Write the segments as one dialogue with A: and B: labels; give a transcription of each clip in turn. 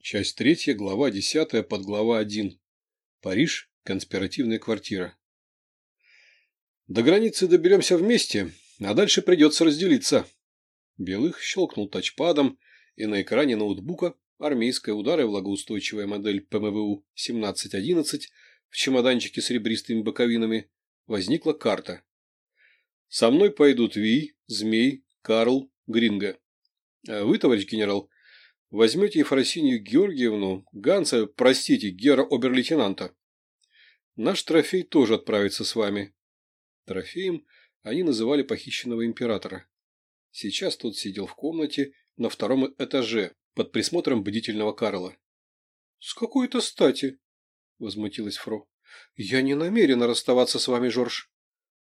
A: Часть третья, глава десятая, подглава один. Париж. Конспиративная квартира. До границы доберемся вместе, а дальше придется разделиться. Белых щелкнул тачпадом, и на экране ноутбука армейская удары влагоустойчивая модель ПМВУ-1711 в чемоданчике с ребристыми боковинами возникла карта. Со мной пойдут Ви, Змей, Карл, Гринго. А вы, товарищ генерал, возьмете Ефросинью Георгиевну, Ганса, простите, герра обер-лейтенанта. Наш трофей тоже отправится с вами. Трофеем они называли похищенного императора. Сейчас тот сидел в комнате на втором этаже под присмотром бдительного Карла. — С какой-то стати? — возмутилась Фро. — Я не намерена расставаться с вами, Жорж.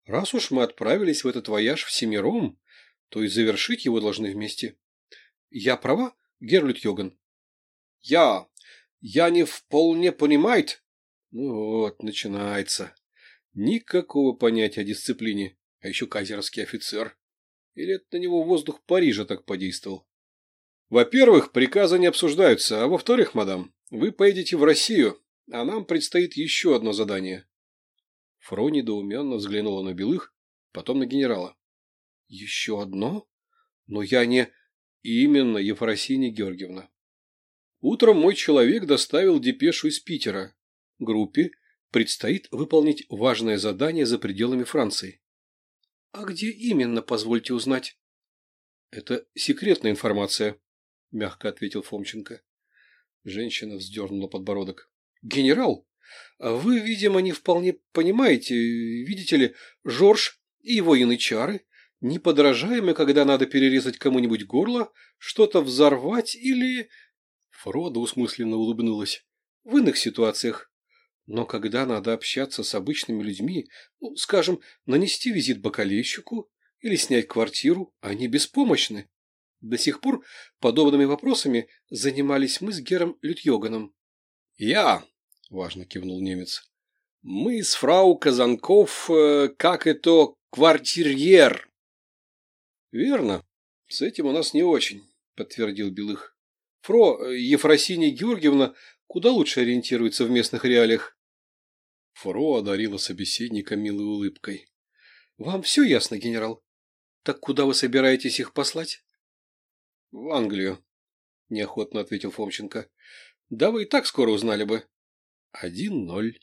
A: Раз уж мы отправились в этот вояж всем миром, то и завершить его должны вместе. Я права, Герлют Йоган? Я. Я не вполне понимает. Ну вот, начинается. Никакого понятия о дисциплине, а еще кайзерский офицер. Или это на него воздух Парижа так подействовал? Во-первых, приказы не обсуждаются, а во-вторых, мадам, вы поедете в Россию, а нам предстоит еще одно задание. Фро недоуменно взглянула на Белых, потом на генерала. — Еще одно? Но я не... Именно, Ефросинья Георгиевна. Утром мой человек доставил депешу из Питера. Группе предстоит выполнить важное задание за пределами Франции. — А где именно, позвольте узнать? — Это секретная информация, — мягко ответил Фомченко. Женщина вздернула подбородок. — Генерал, вы, видимо, не вполне понимаете, видите ли, Жорж и его янычары неподражаемы, когда надо перерезать кому-нибудь горло, что-то взорвать или... Фрода усмысленно улыбнулась. В иных ситуациях. Но когда надо общаться с обычными людьми, ну, скажем, нанести визит бокалейщику или снять квартиру, они беспомощны. До сих пор подобными вопросами занимались мы с Гером Лютьоганом. «Я – важно кивнул немец. «Мы с фрау Казанков, э, как это, квартирьер». «Верно. С этим у нас не очень», – подтвердил Белых. «Фро, э, Ефросинья Георгиевна куда лучше ориентируется в местных реалиях». Фро одарила собеседника милой улыбкой. «Вам все ясно, генерал? Так куда вы собираетесь их послать?» «В Англию», – неохотно ответил Фомченко. «Да вы и так скоро узнали бы». Один ноль.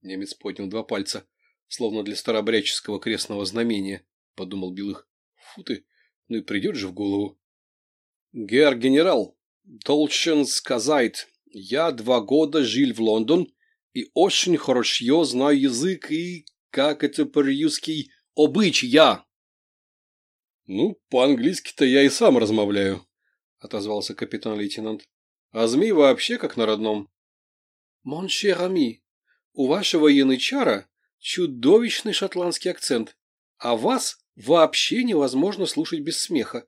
A: Немец поднял два пальца, словно для старообрядческого крестного знамения, подумал Белых. Фу ты, ну и придет же в голову. Гер генерал, должен сказать, я два года жил в Лондон и очень хорошо знаю язык и, как это по-русски, обычая. Ну, по-английски-то я и сам размовляю, отозвался капитан-лейтенант. А змей вообще как на родном. «Mon cher ami, у вашего янычара чудовищный шотландский акцент, а вас вообще невозможно слушать без смеха.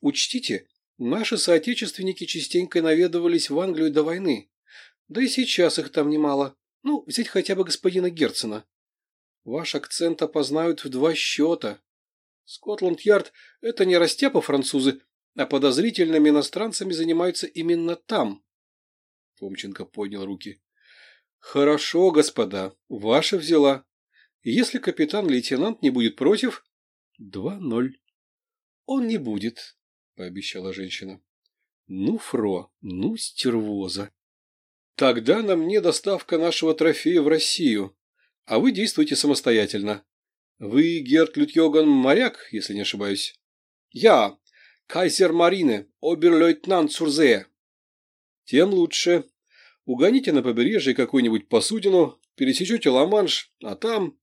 A: Учтите, наши соотечественники частенько наведывались в Англию до войны. Да и сейчас их там немало. Ну, взять хотя бы господина Герцена. Ваш акцент опознают в два счета. Скотланд-Ярд – это не растяпа французы, а подозрительными иностранцами занимаются именно там. Фомченко поднял руки. Хорошо, господа, ваша взяла. Если капитан-лейтенант не будет против... Два ноль. Он не будет, пообещала женщина. Ну, Фро, ну, стервоза. Тогда на мне доставка нашего трофея в Россию, а вы действуйте самостоятельно. Вы, Герт Лютьоган, моряк, если не ошибаюсь. Я, кайзер Марины, обер-лейтенант Сурзе. Тем лучше. Угоните на побережье какую-нибудь посудину, пересечете Ла-Манш, а там...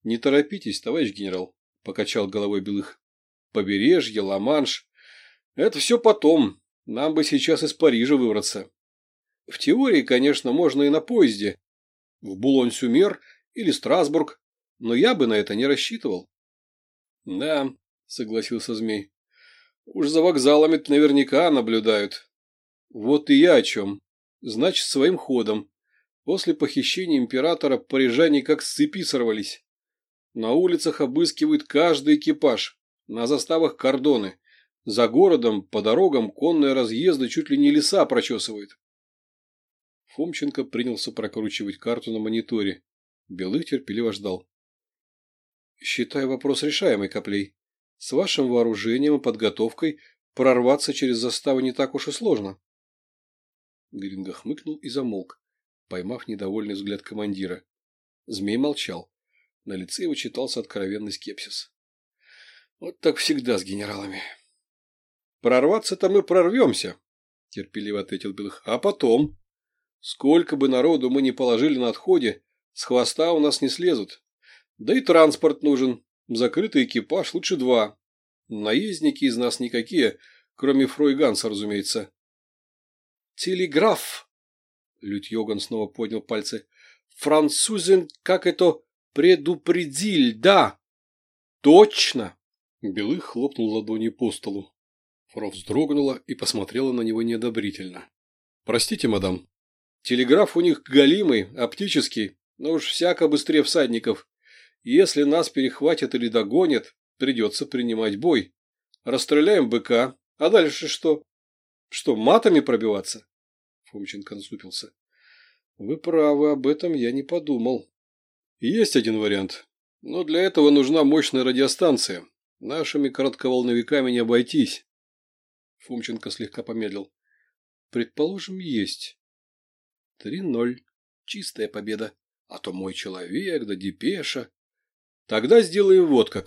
A: — Не торопитесь, товарищ генерал, — покачал головой Белых. — Побережье, Ла-Манш — это все потом. Нам бы сейчас из Парижа выбраться. В теории, конечно, можно и на поезде. В Булонь-Сюмер или Страсбург, но я бы на это не рассчитывал. — Да, — согласился Змей. — Уж за вокзалами наверняка наблюдают. Вот и я о чем. Значит, своим ходом. После похищения императора парижане как с цепи сорвались. На улицах обыскивают каждый экипаж, на заставах кордоны. За городом, по дорогам, конные разъезды чуть ли не леса прочесывает. Фомченко принялся прокручивать карту на мониторе. Белых терпеливо ждал. Считаю вопрос решаемый, Коплей. С вашим вооружением и подготовкой прорваться через заставу не так уж и сложно. Гринго хмыкнул и замолк, поймав недовольный взгляд командира. Змей молчал. На лице его читался откровенный скепсис. Вот так всегда с генералами. Прорваться-то мы прорвемся, терпеливо ответил Белых. А потом? Сколько бы народу мы ни положили на отходе, с хвоста у нас не слезут. Да и транспорт нужен. Закрытый экипаж, лучше два. Наездники из нас никакие, кроме Фройганса, разумеется. Телеграф! Лють Йоган снова поднял пальцы. Французин, как это, предупредил, да! Точно! Белых хлопнул ладонью по столу. Фро вздрогнула и посмотрела на него неодобрительно. «Простите, мадам. Телеграф у них галимый, оптический, но уж всяко быстрее всадников. Если нас перехватят или догонят, придется принимать бой. Расстреляем быка, а дальше что? Что, матами пробиваться?» Фомченко насупился. «Вы правы, об этом я не подумал. Есть один вариант, но для этого нужна мощная радиостанция. Нашими коротковолновиками не обойтись. Фомченко слегка помедлил. Предположим, есть. Три ноль. Чистая победа. А то мой человек, да депеша. Тогда сделаем вот как.